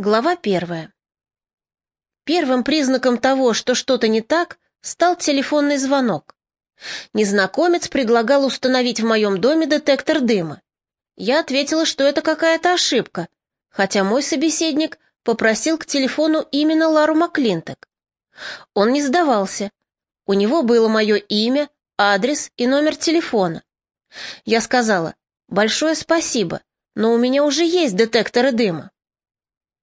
Глава первая. Первым признаком того, что что-то не так, стал телефонный звонок. Незнакомец предлагал установить в моем доме детектор дыма. Я ответила, что это какая-то ошибка, хотя мой собеседник попросил к телефону именно Лару Маклинток. Он не сдавался. У него было мое имя, адрес и номер телефона. Я сказала, большое спасибо, но у меня уже есть детекторы дыма.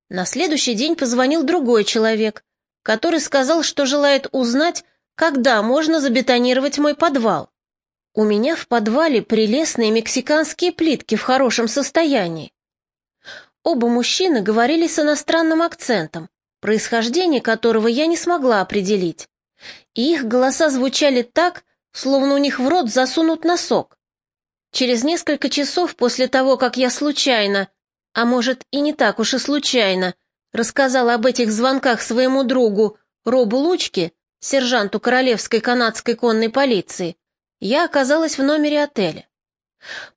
На следующий день позвонил другой человек, который сказал, что желает узнать, когда можно забетонировать мой подвал. У меня в подвале прелестные мексиканские плитки в хорошем состоянии. Оба мужчины говорили с иностранным акцентом, происхождение которого я не смогла определить. И их голоса звучали так, словно у них в рот засунут носок. Через несколько часов после того, как я случайно а может и не так уж и случайно, рассказала об этих звонках своему другу Робу Лучке, сержанту Королевской канадской конной полиции, я оказалась в номере отеля.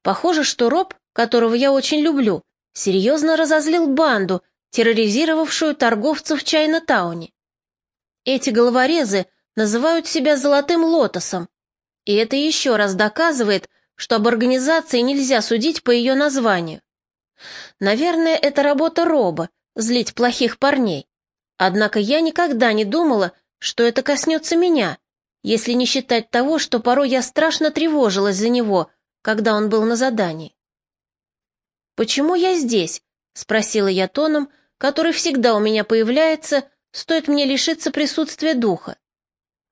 Похоже, что Роб, которого я очень люблю, серьезно разозлил банду, терроризировавшую торговцев в Чайна-тауне. Эти головорезы называют себя «золотым лотосом», и это еще раз доказывает, что об организации нельзя судить по ее названию. Наверное, это работа Роба — злить плохих парней. Однако я никогда не думала, что это коснется меня, если не считать того, что порой я страшно тревожилась за него, когда он был на задании. «Почему я здесь?» — спросила я тоном, который всегда у меня появляется, стоит мне лишиться присутствия духа.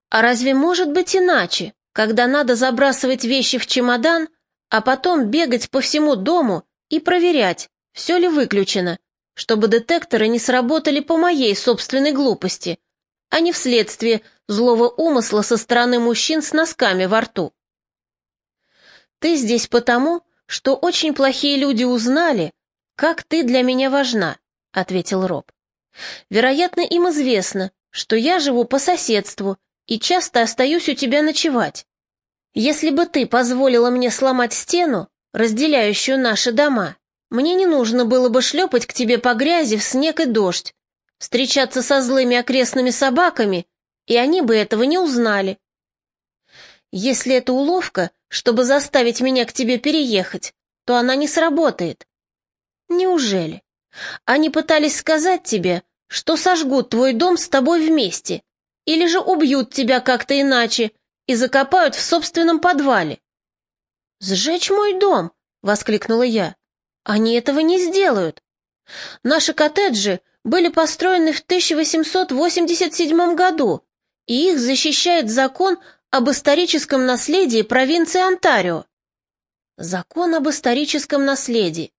«А разве может быть иначе, когда надо забрасывать вещи в чемодан, а потом бегать по всему дому и проверять, все ли выключено, чтобы детекторы не сработали по моей собственной глупости, а не вследствие злого умысла со стороны мужчин с носками во рту. Ты здесь потому, что очень плохие люди узнали, как ты для меня важна, ответил Роб. Вероятно, им известно, что я живу по соседству и часто остаюсь у тебя ночевать. Если бы ты позволила мне сломать стену, разделяющую наши дома. Мне не нужно было бы шлепать к тебе по грязи в снег и дождь, встречаться со злыми окрестными собаками, и они бы этого не узнали. Если это уловка, чтобы заставить меня к тебе переехать, то она не сработает. Неужели? Они пытались сказать тебе, что сожгут твой дом с тобой вместе, или же убьют тебя как-то иначе и закопают в собственном подвале. «Сжечь мой дом!» — воскликнула я. «Они этого не сделают. Наши коттеджи были построены в 1887 году, и их защищает закон об историческом наследии провинции Онтарио». «Закон об историческом наследии.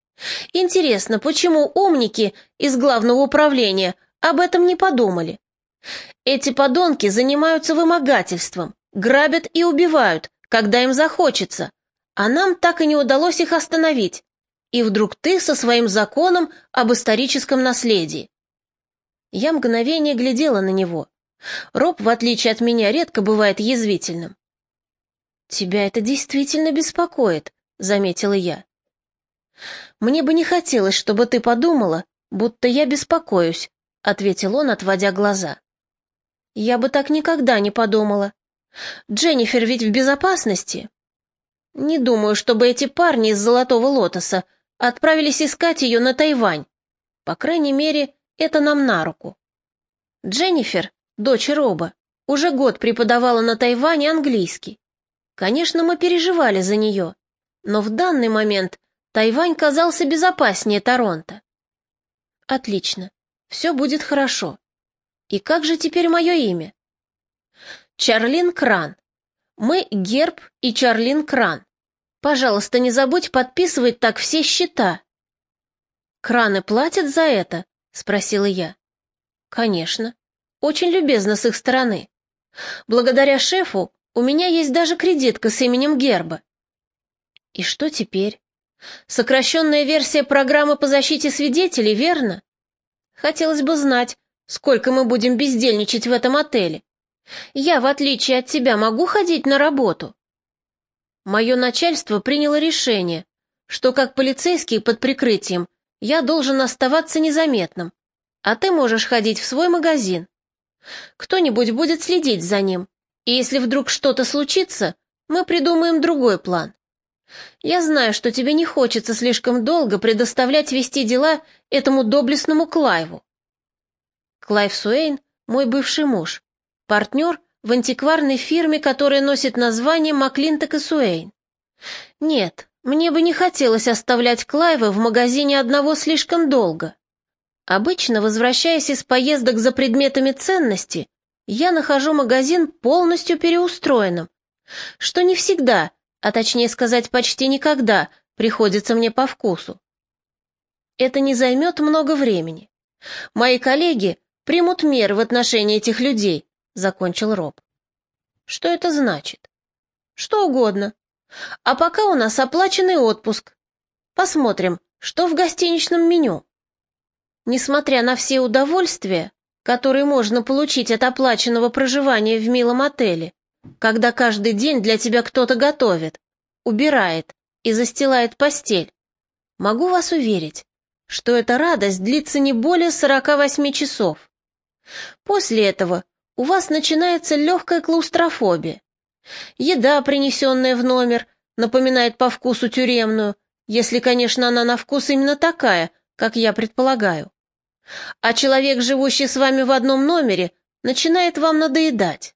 Интересно, почему умники из главного управления об этом не подумали? Эти подонки занимаются вымогательством, грабят и убивают, когда им захочется, а нам так и не удалось их остановить. И вдруг ты со своим законом об историческом наследии. Я мгновение глядела на него. Роб, в отличие от меня, редко бывает язвительным. «Тебя это действительно беспокоит», — заметила я. «Мне бы не хотелось, чтобы ты подумала, будто я беспокоюсь», — ответил он, отводя глаза. «Я бы так никогда не подумала. Дженнифер ведь в безопасности?» Не думаю, чтобы эти парни из Золотого Лотоса отправились искать ее на Тайвань. По крайней мере, это нам на руку. Дженнифер, дочь Роба, уже год преподавала на Тайване английский. Конечно, мы переживали за нее, но в данный момент Тайвань казался безопаснее Торонто. Отлично, все будет хорошо. И как же теперь мое имя? Чарлин Кран. Мы Герб и Чарлин Кран. Пожалуйста, не забудь подписывать так все счета. Краны платят за это? Спросила я. Конечно. Очень любезно с их стороны. Благодаря шефу у меня есть даже кредитка с именем Герба. И что теперь? Сокращенная версия программы по защите свидетелей, верно? Хотелось бы знать, сколько мы будем бездельничать в этом отеле. Я, в отличие от тебя, могу ходить на работу. Мое начальство приняло решение, что как полицейский под прикрытием я должен оставаться незаметным, а ты можешь ходить в свой магазин. Кто-нибудь будет следить за ним, и если вдруг что-то случится, мы придумаем другой план. Я знаю, что тебе не хочется слишком долго предоставлять вести дела этому доблестному Клайву. Клайв Суэйн — мой бывший муж, партнер в антикварной фирме, которая носит название Маклинток и Суэйн. Нет, мне бы не хотелось оставлять Клайва в магазине одного слишком долго. Обычно, возвращаясь из поездок за предметами ценности, я нахожу магазин полностью переустроенным, что не всегда, а точнее сказать почти никогда, приходится мне по вкусу. Это не займет много времени. Мои коллеги примут меры в отношении этих людей, закончил Роб. Что это значит? Что угодно. А пока у нас оплаченный отпуск. Посмотрим, что в гостиничном меню. Несмотря на все удовольствия, которые можно получить от оплаченного проживания в милом отеле, когда каждый день для тебя кто-то готовит, убирает и застилает постель, могу вас уверить, что эта радость длится не более 48 часов. После этого у вас начинается легкая клаустрофобия. Еда, принесенная в номер, напоминает по вкусу тюремную, если, конечно, она на вкус именно такая, как я предполагаю. А человек, живущий с вами в одном номере, начинает вам надоедать.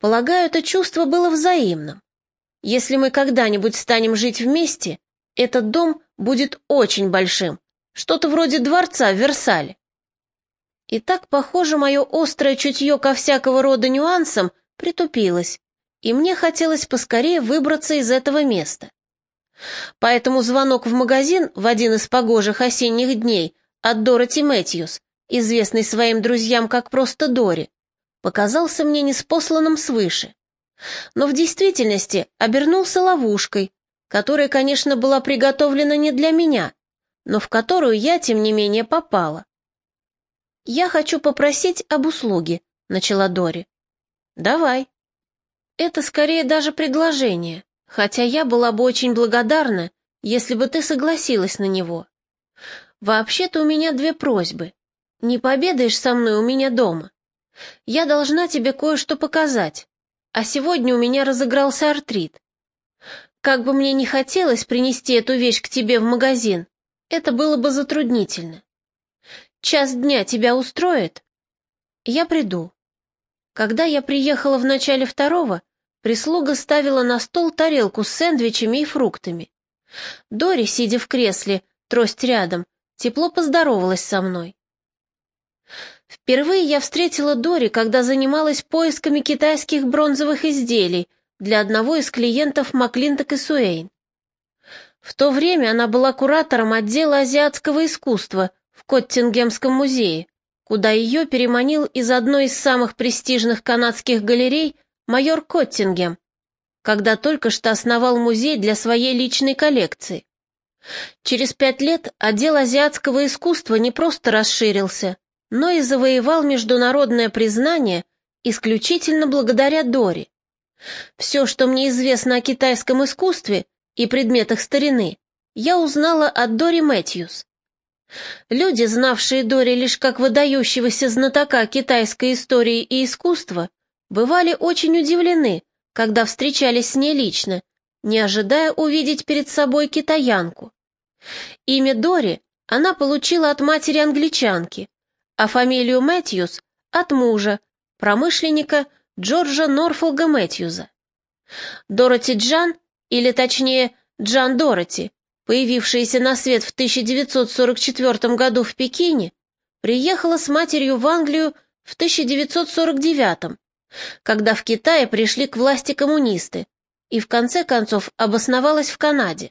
Полагаю, это чувство было взаимным. Если мы когда-нибудь станем жить вместе, этот дом будет очень большим, что-то вроде дворца в Версале. И так, похоже, мое острое чутье ко всякого рода нюансам притупилось, и мне хотелось поскорее выбраться из этого места. Поэтому звонок в магазин в один из погожих осенних дней от Дороти Мэтьюс, известный своим друзьям как просто Дори, показался мне неспосланным свыше. Но в действительности обернулся ловушкой, которая, конечно, была приготовлена не для меня, но в которую я, тем не менее, попала. «Я хочу попросить об услуге», — начала Дори. «Давай». Это скорее даже предложение, хотя я была бы очень благодарна, если бы ты согласилась на него. Вообще-то у меня две просьбы. Не победаешь со мной у меня дома? Я должна тебе кое-что показать, а сегодня у меня разыгрался артрит. Как бы мне не хотелось принести эту вещь к тебе в магазин, это было бы затруднительно. Час дня тебя устроит? Я приду. Когда я приехала в начале второго, прислуга ставила на стол тарелку с сэндвичами и фруктами. Дори, сидя в кресле, трость рядом, тепло поздоровалась со мной. Впервые я встретила Дори, когда занималась поисками китайских бронзовых изделий для одного из клиентов Маклинток и Суэйн. В то время она была куратором отдела азиатского искусства в Коттингемском музее, куда ее переманил из одной из самых престижных канадских галерей майор Коттингем, когда только что основал музей для своей личной коллекции. Через пять лет отдел азиатского искусства не просто расширился, но и завоевал международное признание исключительно благодаря Дори. Все, что мне известно о китайском искусстве и предметах старины, я узнала от Дори Мэтьюс. Люди, знавшие Дори лишь как выдающегося знатока китайской истории и искусства, бывали очень удивлены, когда встречались с ней лично, не ожидая увидеть перед собой китаянку. Имя Дори она получила от матери-англичанки, а фамилию Мэтьюс — от мужа, промышленника Джорджа Норфолга Мэтьюза. Дороти Джан, или точнее Джан Дороти, появившаяся на свет в 1944 году в Пекине, приехала с матерью в Англию в 1949 когда в Китае пришли к власти коммунисты, и в конце концов обосновалась в Канаде.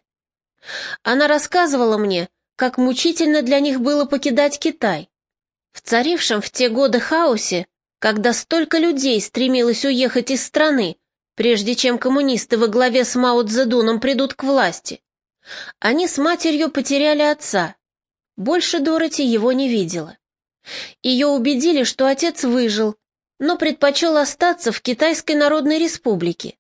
Она рассказывала мне, как мучительно для них было покидать Китай. В царившем в те годы хаосе, когда столько людей стремилось уехать из страны, прежде чем коммунисты во главе с Мао Цзэдуном придут к власти, они с матерью потеряли отца. Больше Дороти его не видела. Ее убедили, что отец выжил, но предпочел остаться в Китайской Народной Республике.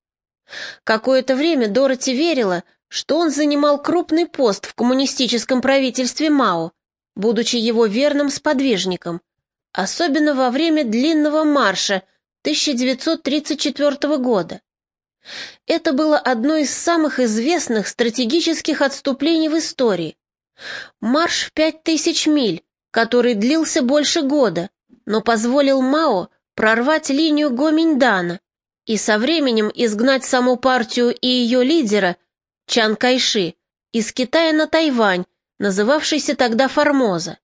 Какое-то время Дороти верила, что он занимал крупный пост в коммунистическом правительстве Мао, будучи его верным сподвижником, особенно во время длинного марша 1934 года. Это было одно из самых известных стратегических отступлений в истории. Марш в пять тысяч миль, который длился больше года, но позволил Мао прорвать линию Гоминьдана и со временем изгнать саму партию и ее лидера Чан Кайши из Китая на Тайвань, называвшийся тогда Формоза.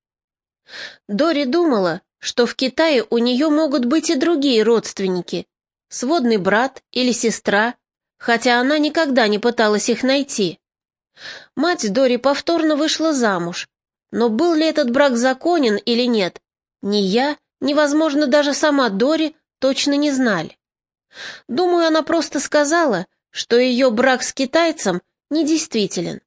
Дори думала, что в Китае у нее могут быть и другие родственники, сводный брат или сестра, хотя она никогда не пыталась их найти. Мать Дори повторно вышла замуж, но был ли этот брак законен или нет, ни я, ни, возможно, даже сама Дори точно не знали. Думаю, она просто сказала, что ее брак с китайцем недействителен.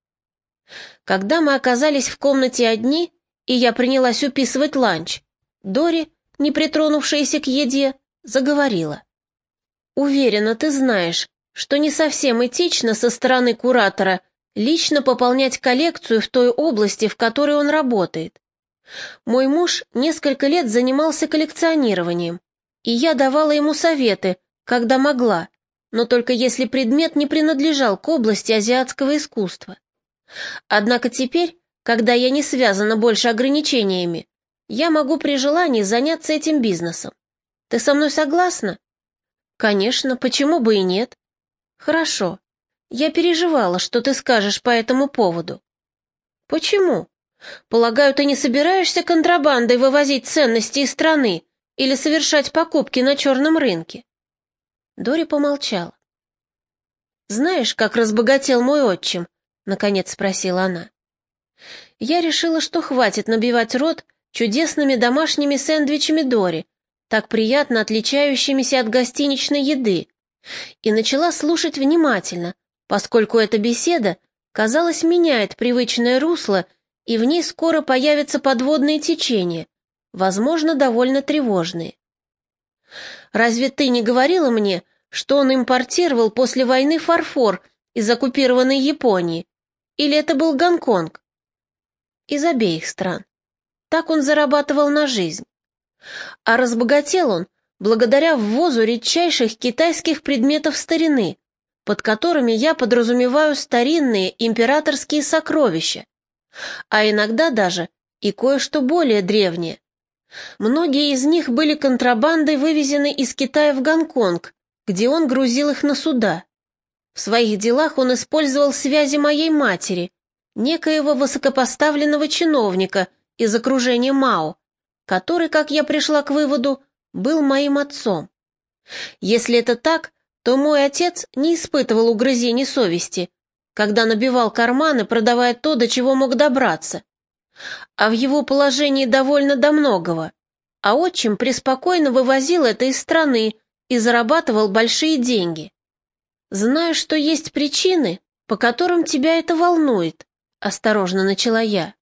Когда мы оказались в комнате одни, и я принялась уписывать ланч, Дори, не притронувшаяся к еде, заговорила. «Уверена, ты знаешь, что не совсем этично со стороны куратора лично пополнять коллекцию в той области, в которой он работает. Мой муж несколько лет занимался коллекционированием, и я давала ему советы, когда могла, но только если предмет не принадлежал к области азиатского искусства. Однако теперь, когда я не связана больше ограничениями, я могу при желании заняться этим бизнесом. Ты со мной согласна? Конечно, почему бы и нет? Хорошо. Я переживала, что ты скажешь по этому поводу. Почему? Полагаю, ты не собираешься контрабандой вывозить ценности из страны или совершать покупки на черном рынке? Дори помолчала. «Знаешь, как разбогател мой отчим?» — наконец спросила она. Я решила, что хватит набивать рот чудесными домашними сэндвичами Дори, так приятно отличающимися от гостиничной еды, и начала слушать внимательно, поскольку эта беседа, казалось, меняет привычное русло, и в ней скоро появятся подводные течения, возможно, довольно тревожные. Разве ты не говорила мне, что он импортировал после войны фарфор из оккупированной Японии? Или это был Гонконг? Из обеих стран. Так он зарабатывал на жизнь. А разбогател он благодаря ввозу редчайших китайских предметов старины, под которыми я подразумеваю старинные императорские сокровища, а иногда даже и кое-что более древнее. Многие из них были контрабандой вывезены из Китая в Гонконг, где он грузил их на суда. В своих делах он использовал связи моей матери, некоего высокопоставленного чиновника из окружения Мао, который, как я пришла к выводу, был моим отцом. Если это так, то мой отец не испытывал угрызений совести, когда набивал карманы, продавая то, до чего мог добраться а в его положении довольно до многого, а отчим преспокойно вывозил это из страны и зарабатывал большие деньги. Знаю, что есть причины, по которым тебя это волнует, осторожно начала я.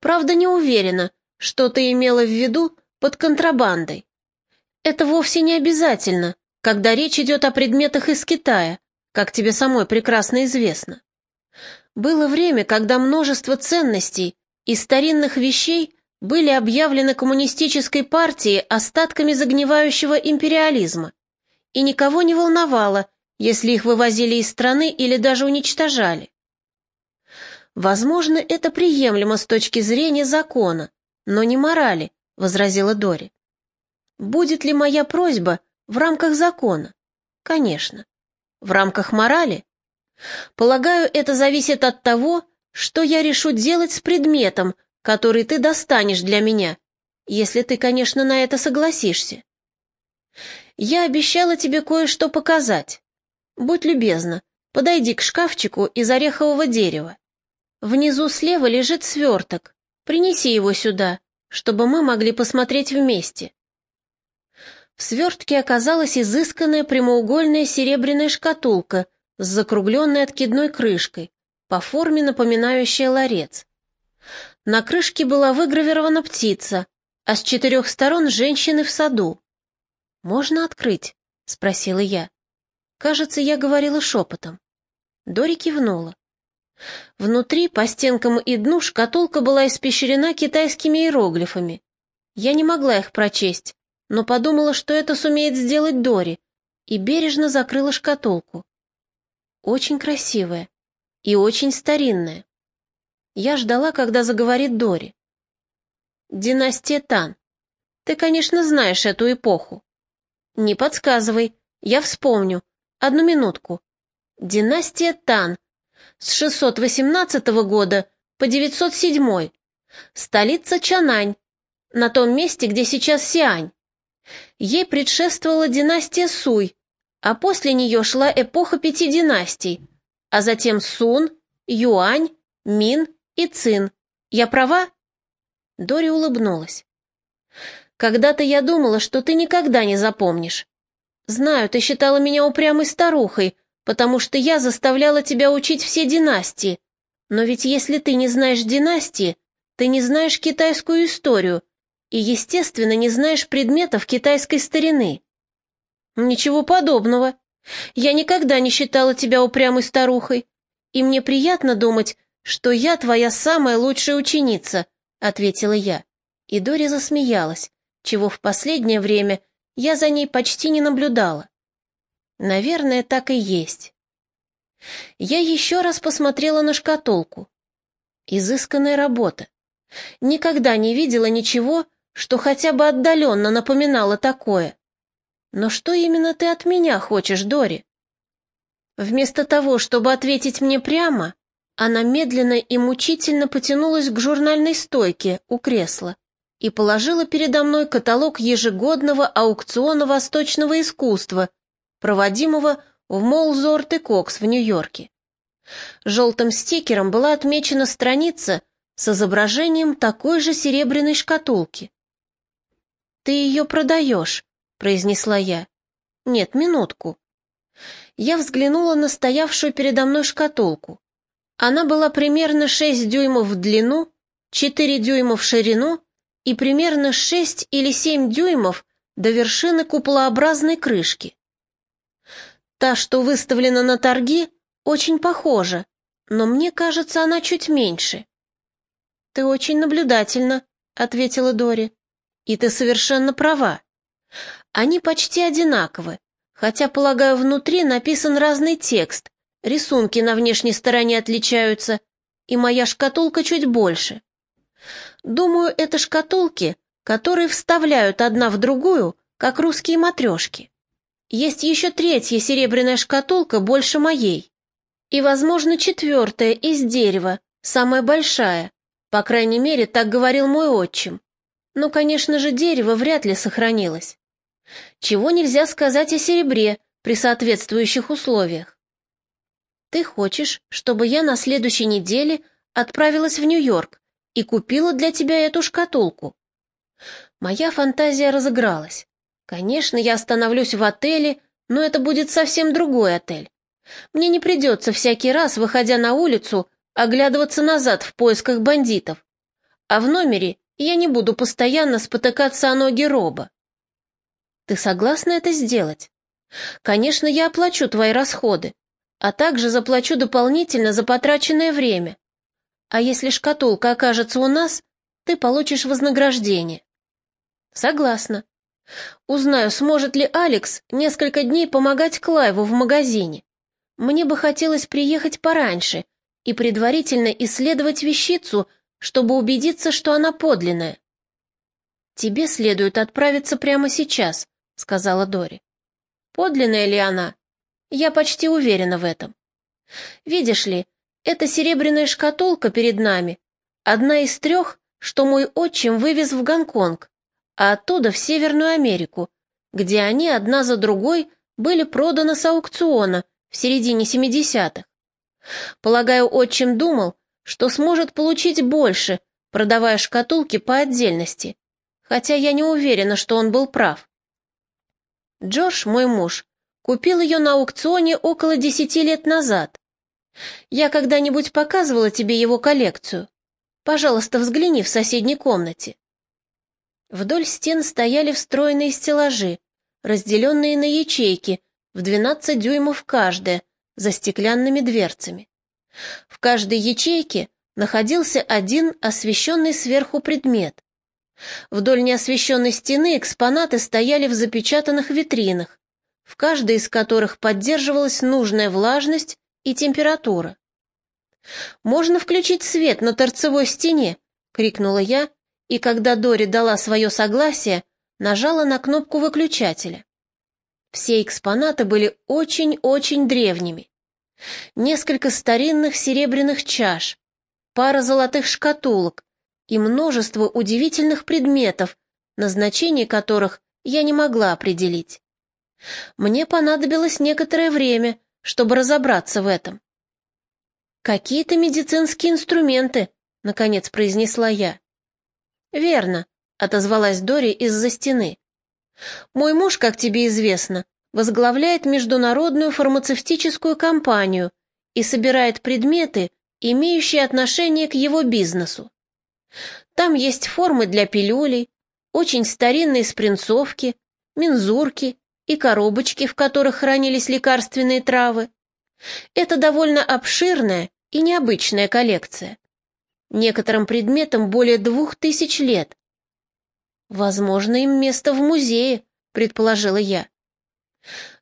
Правда, не уверена, что ты имела в виду под контрабандой. Это вовсе не обязательно, когда речь идет о предметах из Китая, как тебе самой прекрасно известно. Было время, когда множество ценностей из старинных вещей были объявлены коммунистической партией остатками загнивающего империализма, и никого не волновало, если их вывозили из страны или даже уничтожали. «Возможно, это приемлемо с точки зрения закона, но не морали», — возразила Дори. «Будет ли моя просьба в рамках закона? Конечно. В рамках морали? Полагаю, это зависит от того, что я решу делать с предметом, который ты достанешь для меня, если ты, конечно, на это согласишься. Я обещала тебе кое-что показать. Будь любезна, подойди к шкафчику из орехового дерева. Внизу слева лежит сверток. Принеси его сюда, чтобы мы могли посмотреть вместе. В свертке оказалась изысканная прямоугольная серебряная шкатулка с закругленной откидной крышкой, по форме напоминающая ларец. На крышке была выгравирована птица, а с четырех сторон женщины в саду. «Можно открыть?» — спросила я. Кажется, я говорила шепотом. Дори кивнула. Внутри, по стенкам и дну, шкатулка была испещрена китайскими иероглифами. Я не могла их прочесть, но подумала, что это сумеет сделать Дори, и бережно закрыла шкатулку. Очень красивая и очень старинная. Я ждала, когда заговорит Дори. Династия Тан. Ты, конечно, знаешь эту эпоху. Не подсказывай, я вспомню. Одну минутку. Династия Тан. С 618 года по 907. Столица Чанань. На том месте, где сейчас Сиань. Ей предшествовала династия Суй, а после нее шла эпоха пяти династий, а затем Сун, Юань, Мин и Цин. Я права?» Дори улыбнулась. «Когда-то я думала, что ты никогда не запомнишь. Знаю, ты считала меня упрямой старухой, потому что я заставляла тебя учить все династии. Но ведь если ты не знаешь династии, ты не знаешь китайскую историю и, естественно, не знаешь предметов китайской старины». «Ничего подобного. Я никогда не считала тебя упрямой старухой, и мне приятно думать, что я твоя самая лучшая ученица», — ответила я. И Дори засмеялась, чего в последнее время я за ней почти не наблюдала. Наверное, так и есть. Я еще раз посмотрела на шкатулку. Изысканная работа. Никогда не видела ничего, что хотя бы отдаленно напоминало такое. Но что именно ты от меня хочешь, Дори? Вместо того, чтобы ответить мне прямо, она медленно и мучительно потянулась к журнальной стойке у кресла и положила передо мной каталог ежегодного аукциона восточного искусства, проводимого в Молзорт и Кокс в Нью-Йорке. Желтым стикером была отмечена страница с изображением такой же серебряной шкатулки. «Ты ее продаешь», — произнесла я. «Нет, минутку». Я взглянула на стоявшую передо мной шкатулку. Она была примерно 6 дюймов в длину, 4 дюйма в ширину и примерно 6 или 7 дюймов до вершины куполообразной крышки. Та, что выставлена на торги, очень похожа, но мне кажется, она чуть меньше. «Ты очень наблюдательна», — ответила Дори. «И ты совершенно права. Они почти одинаковы, хотя, полагаю, внутри написан разный текст, рисунки на внешней стороне отличаются, и моя шкатулка чуть больше. Думаю, это шкатулки, которые вставляют одна в другую, как русские матрешки. Есть еще третья серебряная шкатулка больше моей. И, возможно, четвертая из дерева, самая большая. По крайней мере, так говорил мой отчим. Но, конечно же, дерево вряд ли сохранилось чего нельзя сказать о серебре при соответствующих условиях. Ты хочешь, чтобы я на следующей неделе отправилась в Нью-Йорк и купила для тебя эту шкатулку? Моя фантазия разыгралась. Конечно, я остановлюсь в отеле, но это будет совсем другой отель. Мне не придется всякий раз, выходя на улицу, оглядываться назад в поисках бандитов. А в номере я не буду постоянно спотыкаться о ноги Роба. Ты согласна это сделать? Конечно, я оплачу твои расходы, а также заплачу дополнительно за потраченное время. А если шкатулка окажется у нас, ты получишь вознаграждение. Согласна. Узнаю, сможет ли Алекс несколько дней помогать Клайву в магазине. Мне бы хотелось приехать пораньше и предварительно исследовать вещицу, чтобы убедиться, что она подлинная. Тебе следует отправиться прямо сейчас, — сказала Дори. «Подлинная ли она? Я почти уверена в этом. Видишь ли, эта серебряная шкатулка перед нами — одна из трех, что мой отчим вывез в Гонконг, а оттуда в Северную Америку, где они одна за другой были проданы с аукциона в середине 70-х. Полагаю, отчим думал, что сможет получить больше, продавая шкатулки по отдельности, хотя я не уверена, что он был прав. Джош, мой муж, купил ее на аукционе около десяти лет назад. Я когда-нибудь показывала тебе его коллекцию. Пожалуйста, взгляни в соседней комнате. Вдоль стен стояли встроенные стеллажи, разделенные на ячейки, в 12 дюймов каждая, за стеклянными дверцами. В каждой ячейке находился один освещенный сверху предмет. Вдоль неосвещенной стены экспонаты стояли в запечатанных витринах, в каждой из которых поддерживалась нужная влажность и температура. «Можно включить свет на торцевой стене!» — крикнула я, и когда Дори дала свое согласие, нажала на кнопку выключателя. Все экспонаты были очень-очень древними. Несколько старинных серебряных чаш, пара золотых шкатулок и множество удивительных предметов, назначение которых я не могла определить. Мне понадобилось некоторое время, чтобы разобраться в этом. «Какие-то медицинские инструменты», — наконец произнесла я. «Верно», — отозвалась Дори из-за стены. «Мой муж, как тебе известно, возглавляет международную фармацевтическую компанию и собирает предметы, имеющие отношение к его бизнесу. Там есть формы для пилюлей, очень старинные спринцовки, мензурки и коробочки, в которых хранились лекарственные травы. Это довольно обширная и необычная коллекция. Некоторым предметам более двух тысяч лет. Возможно, им место в музее, предположила я.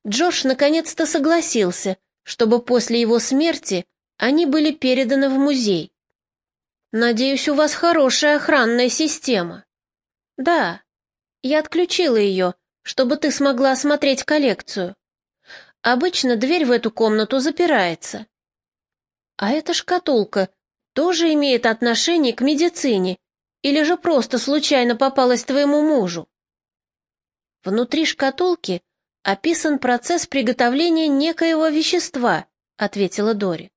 Джош наконец-то согласился, чтобы после его смерти они были переданы в музей. Надеюсь, у вас хорошая охранная система. Да, я отключила ее, чтобы ты смогла осмотреть коллекцию. Обычно дверь в эту комнату запирается. А эта шкатулка тоже имеет отношение к медицине или же просто случайно попалась твоему мужу? Внутри шкатулки описан процесс приготовления некоего вещества, ответила Дори.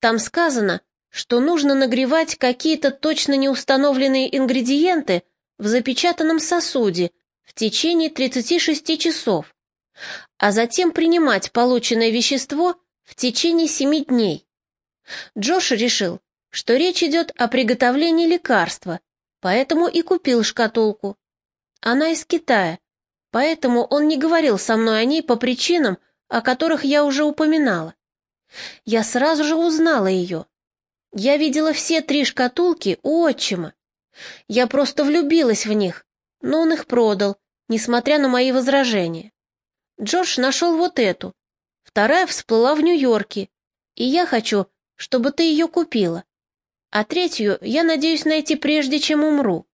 Там сказано, что нужно нагревать какие-то точно неустановленные ингредиенты в запечатанном сосуде в течение 36 часов, а затем принимать полученное вещество в течение 7 дней. Джош решил, что речь идет о приготовлении лекарства, поэтому и купил шкатулку. Она из Китая, поэтому он не говорил со мной о ней по причинам, о которых я уже упоминала. Я сразу же узнала ее. Я видела все три шкатулки у отчима. Я просто влюбилась в них, но он их продал, несмотря на мои возражения. Джордж нашел вот эту. Вторая всплыла в Нью-Йорке, и я хочу, чтобы ты ее купила. А третью я надеюсь найти прежде, чем умру.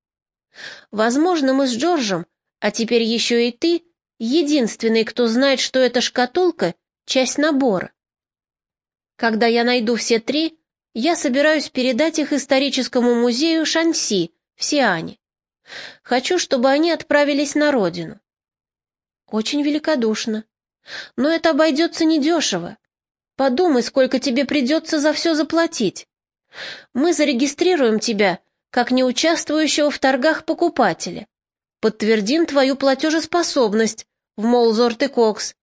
Возможно, мы с Джорджем, а теперь еще и ты, единственный, кто знает, что эта шкатулка — часть набора. Когда я найду все три, я собираюсь передать их историческому музею Шанси в Сиане. Хочу, чтобы они отправились на родину. Очень великодушно. Но это обойдется недешево. Подумай, сколько тебе придется за все заплатить. Мы зарегистрируем тебя как неучаствующего в торгах покупателя. Подтвердим твою платежеспособность в Молзорт и Кокс.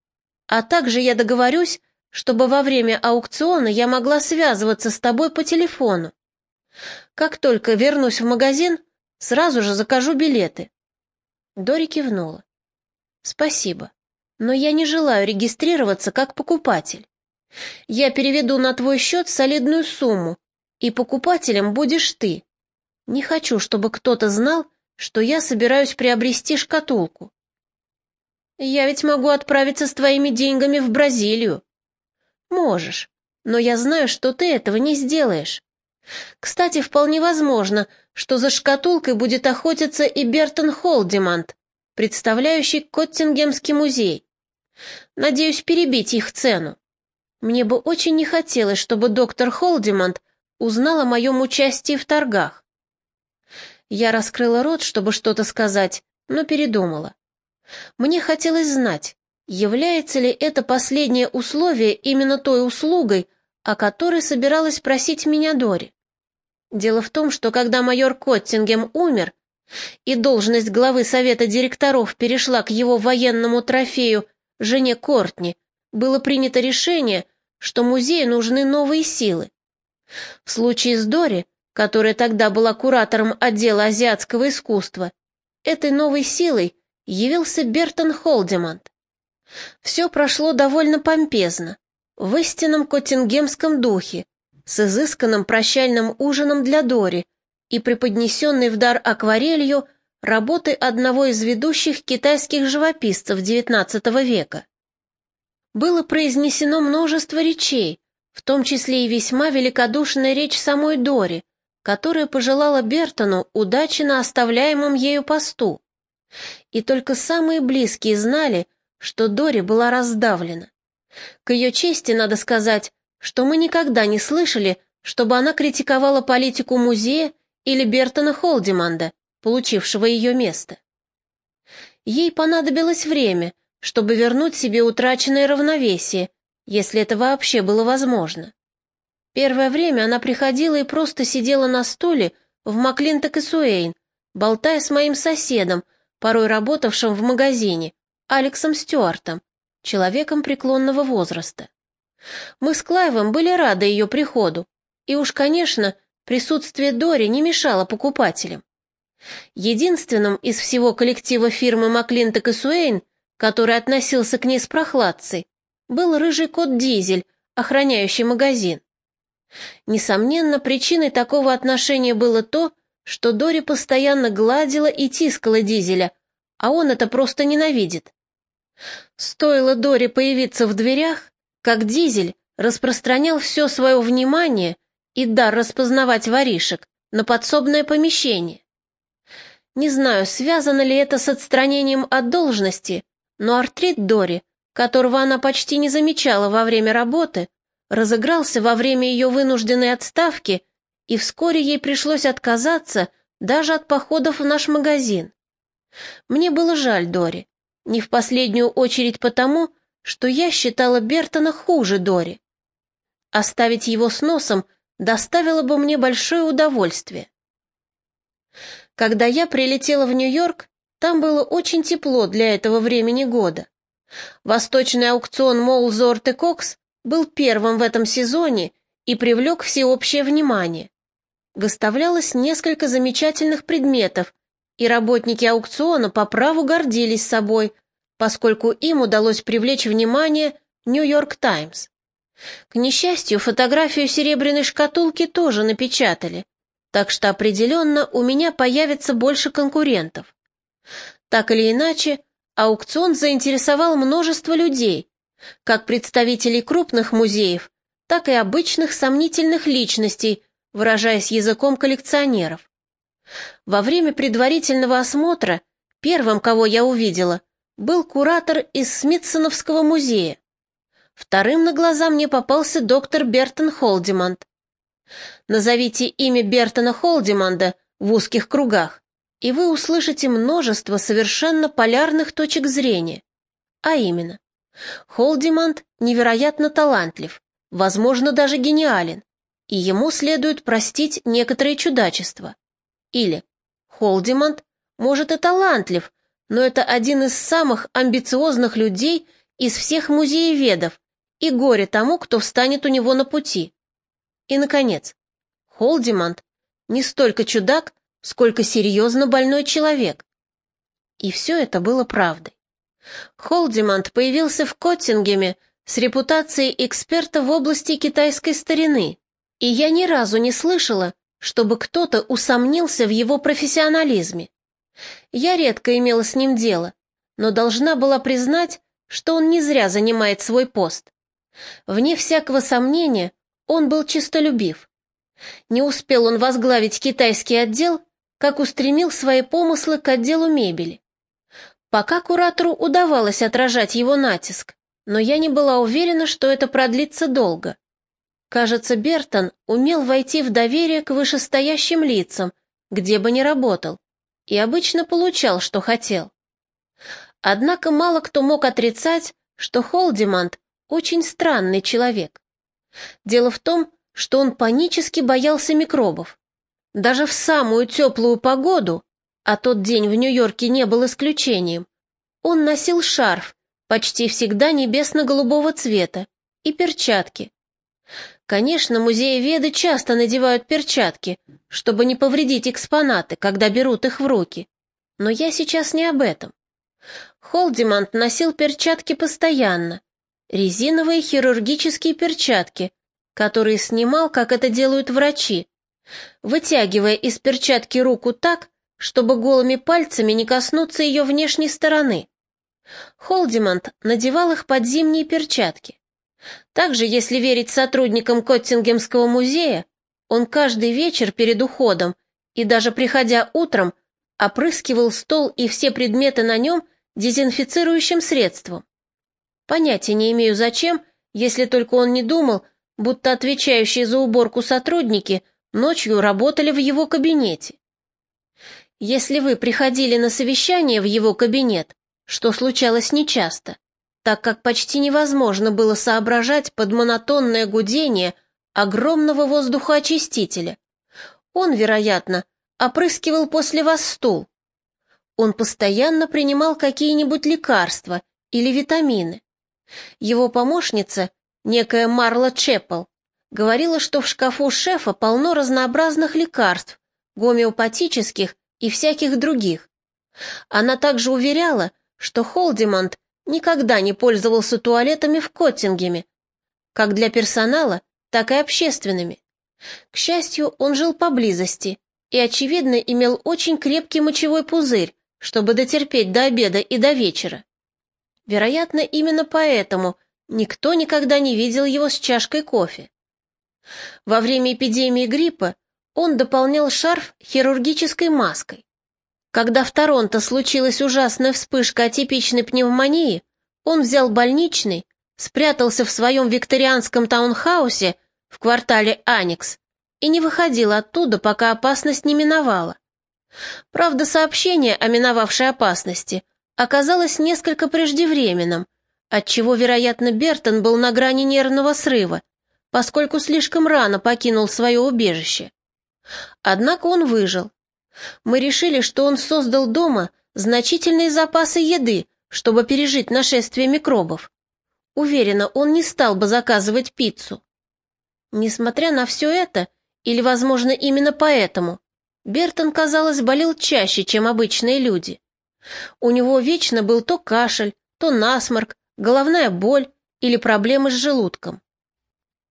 А также я договорюсь, чтобы во время аукциона я могла связываться с тобой по телефону. Как только вернусь в магазин, сразу же закажу билеты». Дори кивнула. «Спасибо, но я не желаю регистрироваться как покупатель. Я переведу на твой счет солидную сумму, и покупателем будешь ты. Не хочу, чтобы кто-то знал, что я собираюсь приобрести шкатулку. Я ведь могу отправиться с твоими деньгами в Бразилию. Можешь, но я знаю, что ты этого не сделаешь. Кстати, вполне возможно, что за шкатулкой будет охотиться и Бертон Холдимант, представляющий Коттингемский музей. Надеюсь перебить их цену. Мне бы очень не хотелось, чтобы доктор Холдимант узнал о моем участии в торгах. Я раскрыла рот, чтобы что-то сказать, но передумала. Мне хотелось знать, Является ли это последнее условие именно той услугой, о которой собиралась просить меня Дори? Дело в том, что когда майор Коттингем умер, и должность главы совета директоров перешла к его военному трофею, жене Кортни, было принято решение, что музею нужны новые силы. В случае с Дори, которая тогда была куратором отдела азиатского искусства, этой новой силой явился Бертон Холдемант. Все прошло довольно помпезно, в истинном коттингемском духе, с изысканным прощальным ужином для Дори и преподнесенной в дар акварелью работы одного из ведущих китайских живописцев XIX века. Было произнесено множество речей, в том числе и весьма великодушная речь самой Дори, которая пожелала Бертону удачи на оставляемом ею посту. И только самые близкие знали, что Дори была раздавлена. К ее чести надо сказать, что мы никогда не слышали, чтобы она критиковала политику музея или Бертона Холдиманда, получившего ее место. Ей понадобилось время, чтобы вернуть себе утраченное равновесие, если это вообще было возможно. Первое время она приходила и просто сидела на стуле в Маклинток и Суэйн, болтая с моим соседом, порой работавшим в магазине, Алексом Стюартом, человеком преклонного возраста. Мы с Клайвом были рады ее приходу, и уж, конечно, присутствие Дори не мешало покупателям. Единственным из всего коллектива фирмы Маклинток и Суэйн, который относился к ней с прохладцей, был рыжий кот Дизель, охраняющий магазин. Несомненно, причиной такого отношения было то, что Дори постоянно гладила и тискала Дизеля, а он это просто ненавидит. Стоило Дори появиться в дверях, как Дизель распространял все свое внимание и дар распознавать воришек на подсобное помещение. Не знаю, связано ли это с отстранением от должности, но артрит Дори, которого она почти не замечала во время работы, разыгрался во время ее вынужденной отставки, и вскоре ей пришлось отказаться даже от походов в наш магазин. Мне было жаль Дори, не в последнюю очередь потому, что я считала Бертона хуже Дори. Оставить его с носом доставило бы мне большое удовольствие. Когда я прилетела в Нью-Йорк, там было очень тепло для этого времени года. Восточный аукцион Молзворт и Кокс был первым в этом сезоне и привлек всеобщее внимание. Выставлялось несколько замечательных предметов, и работники аукциона по праву гордились собой, поскольку им удалось привлечь внимание «Нью-Йорк Таймс». К несчастью, фотографию серебряной шкатулки тоже напечатали, так что определенно у меня появится больше конкурентов. Так или иначе, аукцион заинтересовал множество людей, как представителей крупных музеев, так и обычных сомнительных личностей, выражаясь языком коллекционеров. Во время предварительного осмотра первым, кого я увидела, был куратор из Смитсоновского музея. Вторым на глаза мне попался доктор Бертон Холдиманд. Назовите имя Бертона Холдиманда в узких кругах, и вы услышите множество совершенно полярных точек зрения. А именно, Холдиманд невероятно талантлив, возможно, даже гениален, и ему следует простить некоторые чудачества. Или Холдиманд, может, и талантлив, но это один из самых амбициозных людей из всех музееведов, и горе тому, кто встанет у него на пути. И, наконец, Холдиманд не столько чудак, сколько серьезно больной человек. И все это было правдой. Холдиманд появился в Коттингеме с репутацией эксперта в области китайской старины, и я ни разу не слышала, чтобы кто-то усомнился в его профессионализме. Я редко имела с ним дело, но должна была признать, что он не зря занимает свой пост. Вне всякого сомнения, он был честолюбив. Не успел он возглавить китайский отдел, как устремил свои помыслы к отделу мебели. Пока куратору удавалось отражать его натиск, но я не была уверена, что это продлится долго. Кажется, Бертон умел войти в доверие к вышестоящим лицам, где бы ни работал, и обычно получал, что хотел. Однако мало кто мог отрицать, что Холдимант очень странный человек. Дело в том, что он панически боялся микробов. Даже в самую теплую погоду а тот день в Нью-Йорке не был исключением. Он носил шарф, почти всегда небесно-голубого цвета, и перчатки. Конечно, музееведы часто надевают перчатки, чтобы не повредить экспонаты, когда берут их в руки. Но я сейчас не об этом. Холдимант носил перчатки постоянно. Резиновые хирургические перчатки, которые снимал, как это делают врачи, вытягивая из перчатки руку так, чтобы голыми пальцами не коснуться ее внешней стороны. Холдимонт надевал их под зимние перчатки. Также, если верить сотрудникам Коттингемского музея, он каждый вечер перед уходом и даже приходя утром опрыскивал стол и все предметы на нем дезинфицирующим средством. Понятия не имею зачем, если только он не думал, будто отвечающие за уборку сотрудники ночью работали в его кабинете. Если вы приходили на совещание в его кабинет, что случалось нечасто, так как почти невозможно было соображать под монотонное гудение огромного воздухоочистителя, он, вероятно, опрыскивал после вас стул. Он постоянно принимал какие-нибудь лекарства или витамины. Его помощница, некая Марла Чеппел, говорила, что в шкафу шефа полно разнообразных лекарств, гомеопатических и всяких других. Она также уверяла, что Холдимонт никогда не пользовался туалетами в Коттингеме, как для персонала, так и общественными. К счастью, он жил поблизости и, очевидно, имел очень крепкий мочевой пузырь, чтобы дотерпеть до обеда и до вечера. Вероятно, именно поэтому никто никогда не видел его с чашкой кофе. Во время эпидемии гриппа он дополнял шарф хирургической маской. Когда в Торонто случилась ужасная вспышка атипичной пневмонии, он взял больничный, спрятался в своем викторианском таунхаусе в квартале Аникс и не выходил оттуда, пока опасность не миновала. Правда, сообщение о миновавшей опасности оказалось несколько преждевременным, отчего, вероятно, Бертон был на грани нервного срыва, поскольку слишком рано покинул свое убежище. Однако он выжил. Мы решили, что он создал дома значительные запасы еды, чтобы пережить нашествие микробов. Уверена, он не стал бы заказывать пиццу. Несмотря на все это, или, возможно, именно поэтому, Бертон, казалось, болел чаще, чем обычные люди. У него вечно был то кашель, то насморк, головная боль или проблемы с желудком.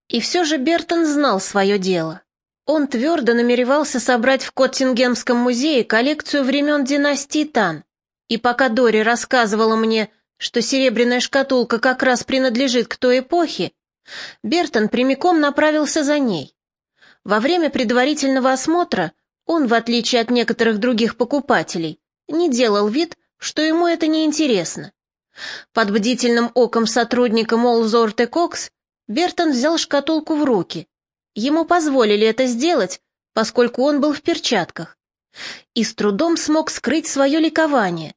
И все же Бертон знал свое дело. Он твердо намеревался собрать в Коттингемском музее коллекцию времен династии Тан. И пока Дори рассказывала мне, что серебряная шкатулка как раз принадлежит к той эпохе, Бертон прямиком направился за ней. Во время предварительного осмотра он, в отличие от некоторых других покупателей, не делал вид, что ему это не интересно. Под бдительным оком сотрудника Молзорте Кокс Бертон взял шкатулку в руки Ему позволили это сделать, поскольку он был в перчатках, и с трудом смог скрыть свое ликование.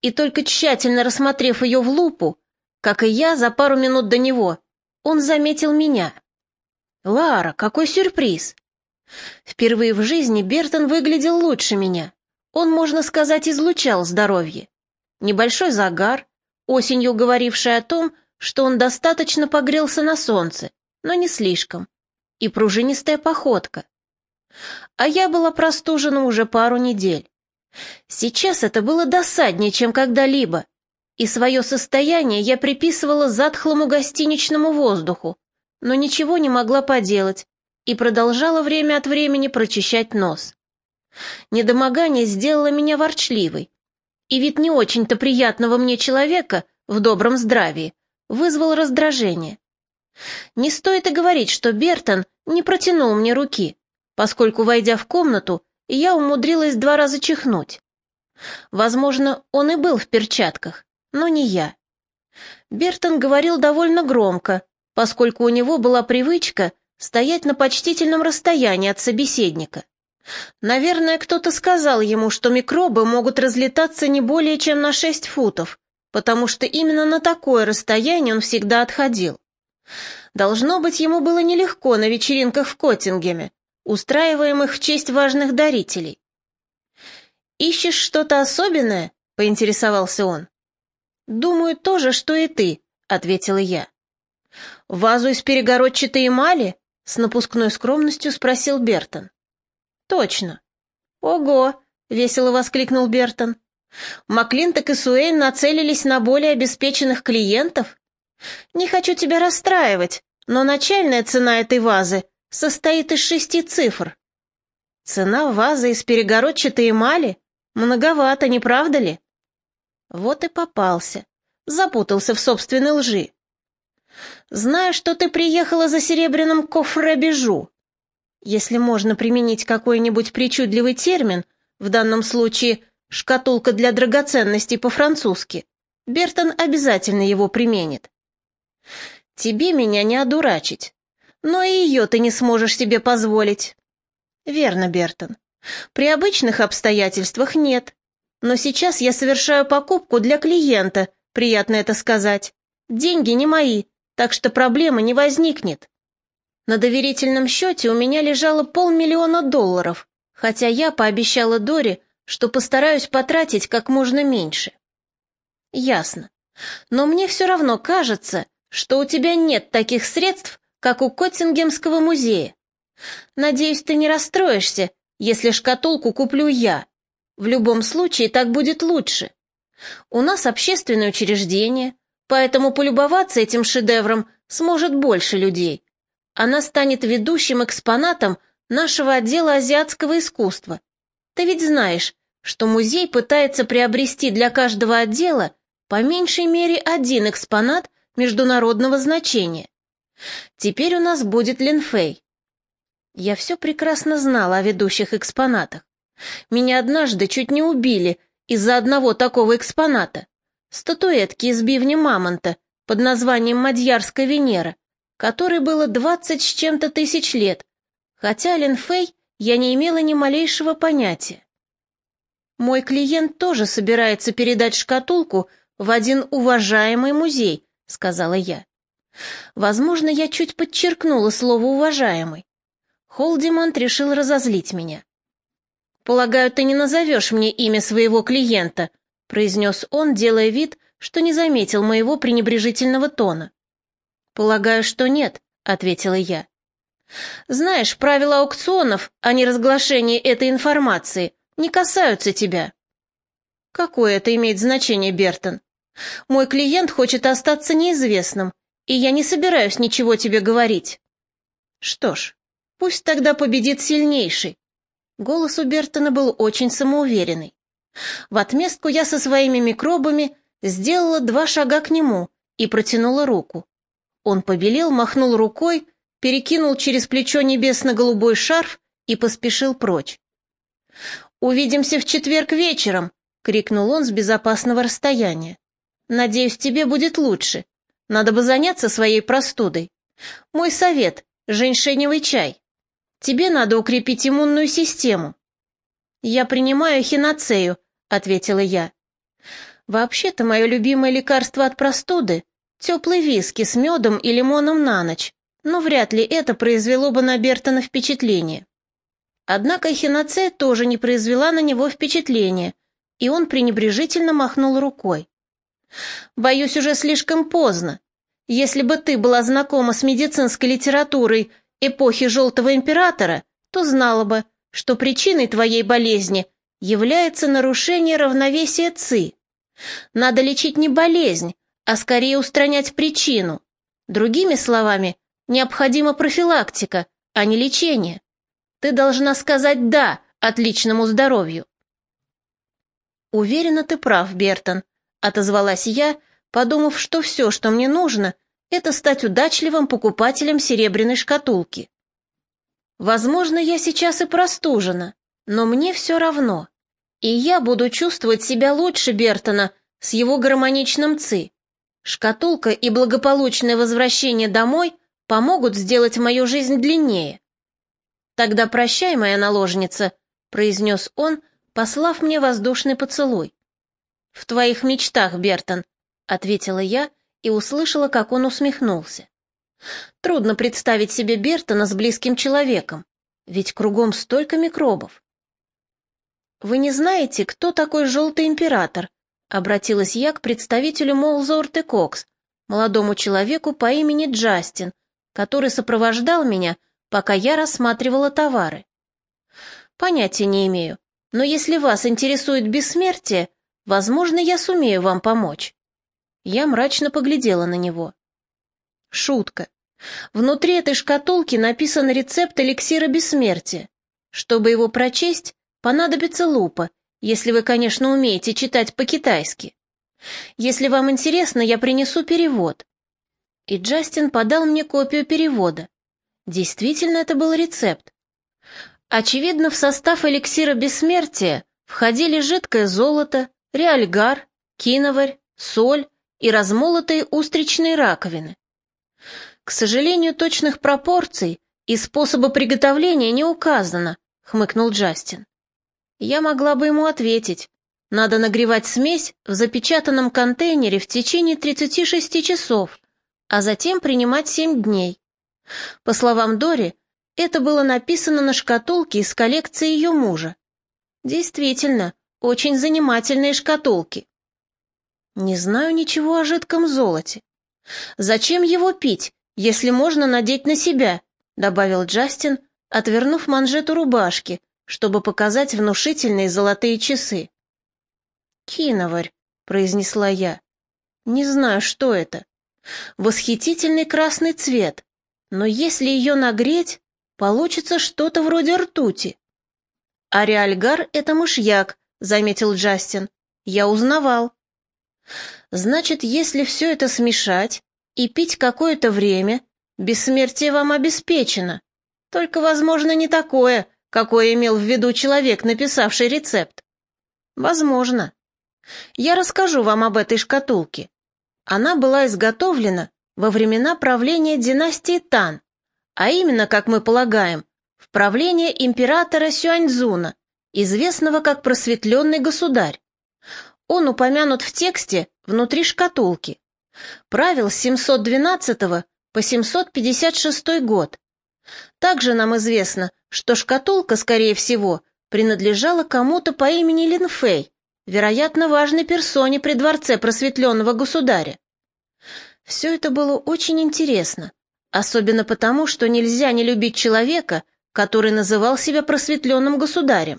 И только тщательно рассмотрев ее в лупу, как и я за пару минут до него, он заметил меня. «Лара, какой сюрприз!» Впервые в жизни Бертон выглядел лучше меня. Он, можно сказать, излучал здоровье. Небольшой загар, осенью говоривший о том, что он достаточно погрелся на солнце, но не слишком и пружинистая походка. А я была простужена уже пару недель. Сейчас это было досаднее, чем когда-либо, и свое состояние я приписывала затхлому гостиничному воздуху, но ничего не могла поделать и продолжала время от времени прочищать нос. Недомогание сделало меня ворчливой, и вид не очень-то приятного мне человека в добром здравии вызвал раздражение. Не стоит и говорить, что Бертон не протянул мне руки, поскольку, войдя в комнату, я умудрилась два раза чихнуть. Возможно, он и был в перчатках, но не я. Бертон говорил довольно громко, поскольку у него была привычка стоять на почтительном расстоянии от собеседника. Наверное, кто-то сказал ему, что микробы могут разлетаться не более чем на шесть футов, потому что именно на такое расстояние он всегда отходил. Должно быть, ему было нелегко на вечеринках в Коттингеме, устраиваемых в честь важных дарителей. «Ищешь что-то особенное?» — поинтересовался он. «Думаю, то же, что и ты», — ответила я. «Вазу из перегородчатой эмали?» — с напускной скромностью спросил Бертон. «Точно». «Ого!» — весело воскликнул Бертон. «Маклинток и Суэйн нацелились на более обеспеченных клиентов?» «Не хочу тебя расстраивать, но начальная цена этой вазы состоит из шести цифр. Цена вазы из перегородчатой эмали? Многовато, не правда ли? Вот и попался. Запутался в собственной лжи. Знаю, что ты приехала за серебряным кофре-бежу. Если можно применить какой-нибудь причудливый термин, в данном случае «шкатулка для драгоценностей» по-французски, Бертон обязательно его применит. Тебе меня не одурачить, но и ее ты не сможешь себе позволить. Верно, Бертон. При обычных обстоятельствах нет. Но сейчас я совершаю покупку для клиента, приятно это сказать. Деньги не мои, так что проблемы не возникнет. На доверительном счете у меня лежало полмиллиона долларов, хотя я пообещала Доре, что постараюсь потратить как можно меньше. Ясно. Но мне все равно кажется, что у тебя нет таких средств, как у Коттингемского музея. Надеюсь, ты не расстроишься, если шкатулку куплю я. В любом случае так будет лучше. У нас общественное учреждение, поэтому полюбоваться этим шедевром сможет больше людей. Она станет ведущим экспонатом нашего отдела азиатского искусства. Ты ведь знаешь, что музей пытается приобрести для каждого отдела по меньшей мере один экспонат международного значения. Теперь у нас будет Линфей. Я все прекрасно знала о ведущих экспонатах. Меня однажды чуть не убили из-за одного такого экспоната. Статуэтки из бивня мамонта под названием Мадьярская Венера, которой было двадцать с чем-то тысяч лет, хотя Линфей я не имела ни малейшего понятия. Мой клиент тоже собирается передать шкатулку в один уважаемый музей, сказала я. Возможно, я чуть подчеркнула слово «уважаемый». Холдимонт решил разозлить меня. «Полагаю, ты не назовешь мне имя своего клиента», произнес он, делая вид, что не заметил моего пренебрежительного тона. «Полагаю, что нет», — ответила я. «Знаешь, правила аукционов, а не разглашение этой информации, не касаются тебя». «Какое это имеет значение, Бертон? Мой клиент хочет остаться неизвестным, и я не собираюсь ничего тебе говорить». «Что ж, пусть тогда победит сильнейший». Голос у Бертона был очень самоуверенный. В отместку я со своими микробами сделала два шага к нему и протянула руку. Он побелел, махнул рукой, перекинул через плечо небесно-голубой шарф и поспешил прочь. «Увидимся в четверг вечером!» — крикнул он с безопасного расстояния. «Надеюсь, тебе будет лучше. Надо бы заняться своей простудой. Мой совет — женьшеневый чай. Тебе надо укрепить иммунную систему». «Я принимаю хиноцею», — ответила я. «Вообще-то мое любимое лекарство от простуды — теплый виски с медом и лимоном на ночь, но вряд ли это произвело бы на Бертона впечатление». Однако хиноцея тоже не произвела на него впечатления, и он пренебрежительно махнул рукой. «Боюсь, уже слишком поздно. Если бы ты была знакома с медицинской литературой эпохи Желтого Императора, то знала бы, что причиной твоей болезни является нарушение равновесия ЦИ. Надо лечить не болезнь, а скорее устранять причину. Другими словами, необходима профилактика, а не лечение. Ты должна сказать «да» отличному здоровью. «Уверена, ты прав, Бертон», — отозвалась я, подумав, что все, что мне нужно, это стать удачливым покупателем серебряной шкатулки. Возможно, я сейчас и простужена, но мне все равно. И я буду чувствовать себя лучше Бертона с его гармоничным ци. Шкатулка и благополучное возвращение домой помогут сделать мою жизнь длиннее. «Тогда прощай, моя наложница», — произнес он, послав мне воздушный поцелуй. «В твоих мечтах, Бертон», — ответила я и услышала, как он усмехнулся. Трудно представить себе Бертона с близким человеком, ведь кругом столько микробов. «Вы не знаете, кто такой Желтый Император?» — обратилась я к представителю Молзорты Кокс, молодому человеку по имени Джастин, который сопровождал меня пока я рассматривала товары. Понятия не имею, но если вас интересует бессмертие, возможно, я сумею вам помочь. Я мрачно поглядела на него. Шутка. Внутри этой шкатулки написан рецепт эликсира бессмертия. Чтобы его прочесть, понадобится лупа, если вы, конечно, умеете читать по-китайски. Если вам интересно, я принесу перевод. И Джастин подал мне копию перевода. Действительно, это был рецепт. Очевидно, в состав эликсира бессмертия входили жидкое золото, реальгар, киноварь, соль и размолотые устричные раковины. К сожалению, точных пропорций и способа приготовления не указано, хмыкнул Джастин. Я могла бы ему ответить. Надо нагревать смесь в запечатанном контейнере в течение 36 часов, а затем принимать 7 дней. По словам Дори, это было написано на шкатулке из коллекции ее мужа. Действительно, очень занимательные шкатулки. Не знаю ничего о жидком золоте. Зачем его пить, если можно надеть на себя? добавил Джастин, отвернув манжету рубашки, чтобы показать внушительные золотые часы. «Киноварь», — произнесла я. «Не знаю, что это. Восхитительный красный цвет, но если ее нагреть, получится что-то вроде ртути». «А реальгар — это мышьяк», — заметил Джастин. «Я узнавал». «Значит, если все это смешать и пить какое-то время, бессмертие вам обеспечено. Только, возможно, не такое, какое имел в виду человек, написавший рецепт. Возможно. Я расскажу вам об этой шкатулке. Она была изготовлена во времена правления династии Тан, а именно, как мы полагаем, в правление императора Сюаньцзуна, известного как просветленный государь. Он упомянут в тексте внутри шкатулки. Правил с 712 по 756 год. Также нам известно, что шкатулка, скорее всего, принадлежала кому-то по имени Лин Фэй, вероятно, важной персоне при дворце просветленного государя. Все это было очень интересно, особенно потому, что нельзя не любить человека, который называл себя просветленным государем.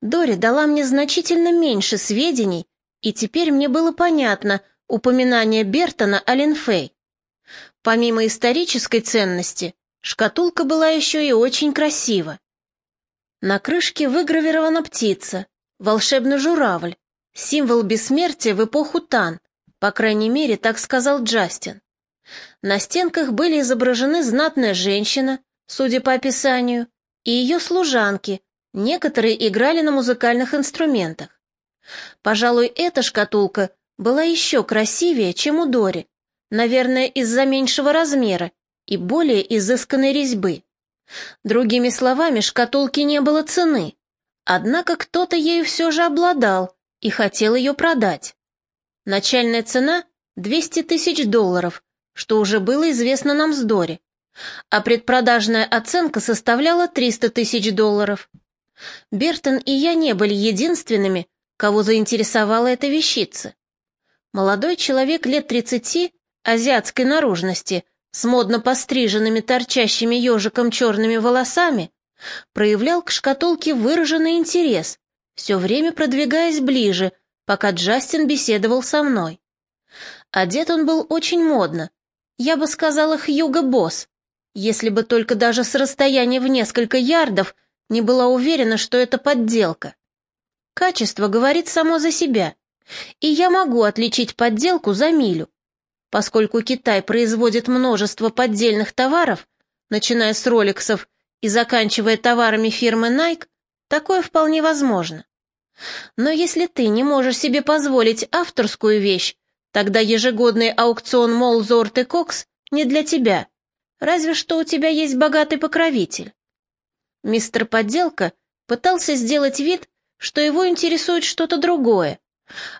Дори дала мне значительно меньше сведений, и теперь мне было понятно упоминание Бертона о Линфей. Помимо исторической ценности, шкатулка была еще и очень красива. На крышке выгравирована птица, волшебный журавль, символ бессмертия в эпоху Тан, по крайней мере, так сказал Джастин. На стенках были изображены знатная женщина, судя по описанию, и ее служанки, некоторые играли на музыкальных инструментах. Пожалуй, эта шкатулка была еще красивее, чем у Дори, наверное, из-за меньшего размера и более изысканной резьбы. Другими словами, шкатулке не было цены, однако кто-то ею все же обладал и хотел ее продать. Начальная цена — 200 тысяч долларов, что уже было известно нам с Дори, а предпродажная оценка составляла 300 тысяч долларов. Бертон и я не были единственными, кого заинтересовала эта вещица. Молодой человек лет 30, азиатской наружности, с модно постриженными торчащими ежиком черными волосами, проявлял к шкатулке выраженный интерес, все время продвигаясь ближе, пока Джастин беседовал со мной. Одет он был очень модно, я бы сказала Хьюго-босс, если бы только даже с расстояния в несколько ярдов не была уверена, что это подделка. Качество говорит само за себя, и я могу отличить подделку за милю. Поскольку Китай производит множество поддельных товаров, начиная с роликсов и заканчивая товарами фирмы Nike, такое вполне возможно. Но если ты не можешь себе позволить авторскую вещь, тогда ежегодный аукцион Молзорт и Кокс не для тебя, разве что у тебя есть богатый покровитель. Мистер Подделка пытался сделать вид, что его интересует что-то другое,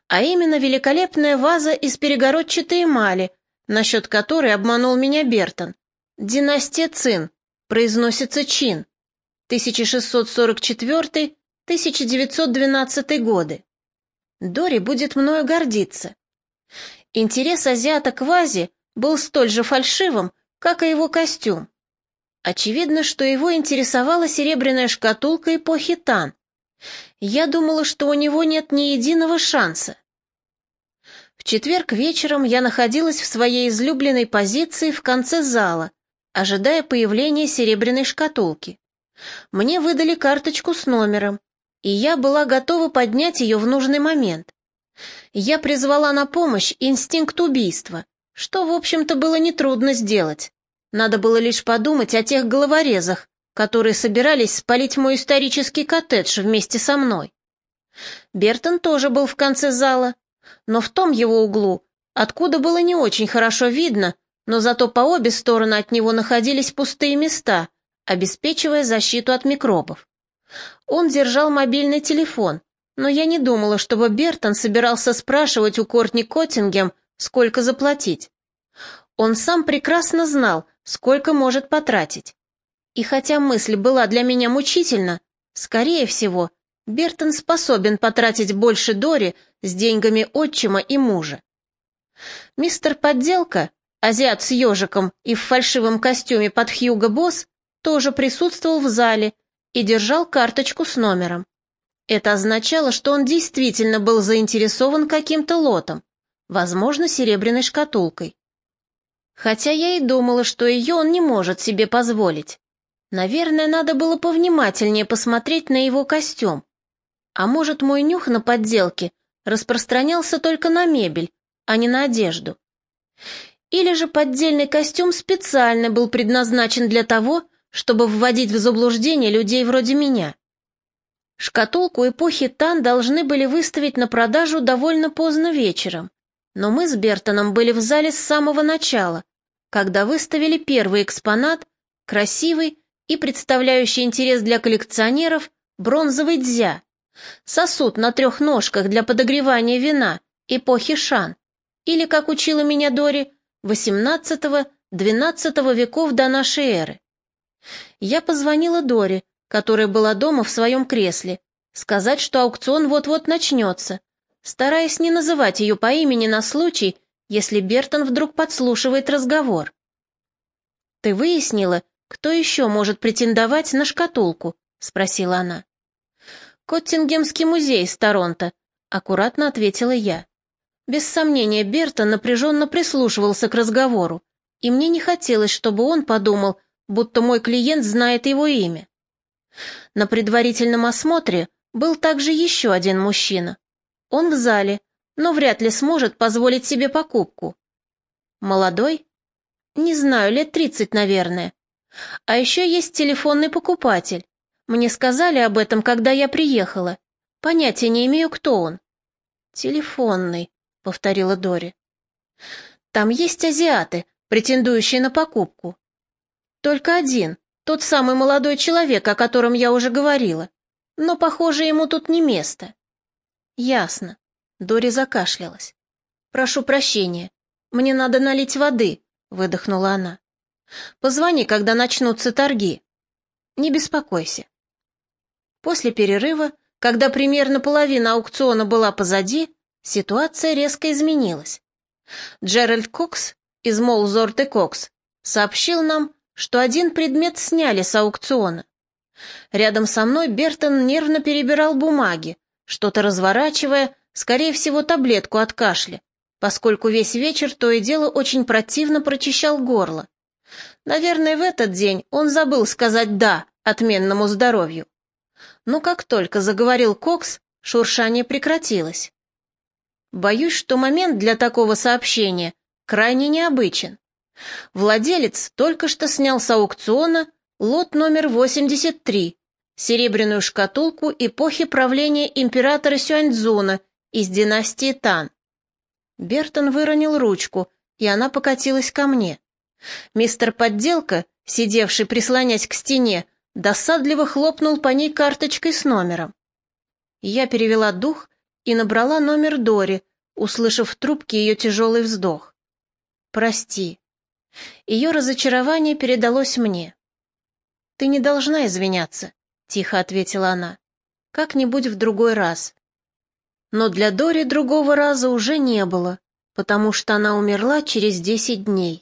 а именно великолепная ваза из перегородчатой эмали, насчет которой обманул меня Бертон. Династия Цин, произносится Чин, 1644-1912 годы. Дори будет мною гордиться. Интерес азиата к вазе был столь же фальшивым, как и его костюм. Очевидно, что его интересовала серебряная шкатулка эпохи Тан. Я думала, что у него нет ни единого шанса. В четверг вечером я находилась в своей излюбленной позиции в конце зала, ожидая появления серебряной шкатулки. Мне выдали карточку с номером, и я была готова поднять ее в нужный момент. Я призвала на помощь инстинкт убийства, что, в общем-то, было нетрудно сделать. Надо было лишь подумать о тех головорезах, которые собирались спалить мой исторический коттедж вместе со мной. Бертон тоже был в конце зала, но в том его углу, откуда было не очень хорошо видно, но зато по обе стороны от него находились пустые места, обеспечивая защиту от микробов. Он держал мобильный телефон, но я не думала, чтобы Бертон собирался спрашивать у Кортни Коттингем, сколько заплатить. Он сам прекрасно знал, сколько может потратить. И хотя мысль была для меня мучительна, скорее всего, Бертон способен потратить больше Дори с деньгами отчима и мужа. Мистер Подделка, азиат с ежиком и в фальшивом костюме под Хьюго Босс, тоже присутствовал в зале и держал карточку с номером. Это означало, что он действительно был заинтересован каким-то лотом, возможно, серебряной шкатулкой. Хотя я и думала, что ее он не может себе позволить. Наверное, надо было повнимательнее посмотреть на его костюм. А может, мой нюх на подделке распространялся только на мебель, а не на одежду. Или же поддельный костюм специально был предназначен для того, чтобы вводить в заблуждение людей вроде меня. Шкатулку эпохи Тан должны были выставить на продажу довольно поздно вечером, но мы с Бертоном были в зале с самого начала, когда выставили первый экспонат, красивый и представляющий интерес для коллекционеров, бронзовый дзя, сосуд на трех ножках для подогревания вина эпохи Шан, или, как учила меня Дори, XVIII-XII веков до нашей эры. Я позвонила Доре, которая была дома в своем кресле, сказать, что аукцион вот-вот начнется, стараясь не называть ее по имени на случай, если Бертон вдруг подслушивает разговор. «Ты выяснила, кто еще может претендовать на шкатулку?» — спросила она. «Коттингемский музей из Торонто», — аккуратно ответила я. Без сомнения, Бертон напряженно прислушивался к разговору, и мне не хотелось, чтобы он подумал, будто мой клиент знает его имя. На предварительном осмотре был также еще один мужчина. Он в зале, но вряд ли сможет позволить себе покупку. Молодой? Не знаю, лет тридцать, наверное. А еще есть телефонный покупатель. Мне сказали об этом, когда я приехала. Понятия не имею, кто он. Телефонный, повторила Дори. Там есть азиаты, претендующие на покупку. Только один, тот самый молодой человек, о котором я уже говорила. Но, похоже, ему тут не место. Ясно. Дори закашлялась. Прошу прощения. Мне надо налить воды, выдохнула она. Позвони, когда начнутся торги. Не беспокойся. После перерыва, когда примерно половина аукциона была позади, ситуация резко изменилась. Джеральд Кокс из Молзорт и Кокс сообщил нам, что один предмет сняли с аукциона. Рядом со мной Бертон нервно перебирал бумаги, что-то разворачивая, скорее всего, таблетку от кашля, поскольку весь вечер то и дело очень противно прочищал горло. Наверное, в этот день он забыл сказать «да» отменному здоровью. Но как только заговорил Кокс, шуршание прекратилось. Боюсь, что момент для такого сообщения крайне необычен. Владелец только что снял с аукциона лот номер 83, серебряную шкатулку эпохи правления императора Сюаньцзуна из династии Тан. Бертон выронил ручку, и она покатилась ко мне. Мистер Подделка, сидевший прислонясь к стене, досадливо хлопнул по ней карточкой с номером. Я перевела дух и набрала номер Дори, услышав в трубке ее тяжелый вздох. «Прости». Ее разочарование передалось мне. «Ты не должна извиняться», — тихо ответила она. «Как-нибудь в другой раз». Но для Дори другого раза уже не было, потому что она умерла через десять дней.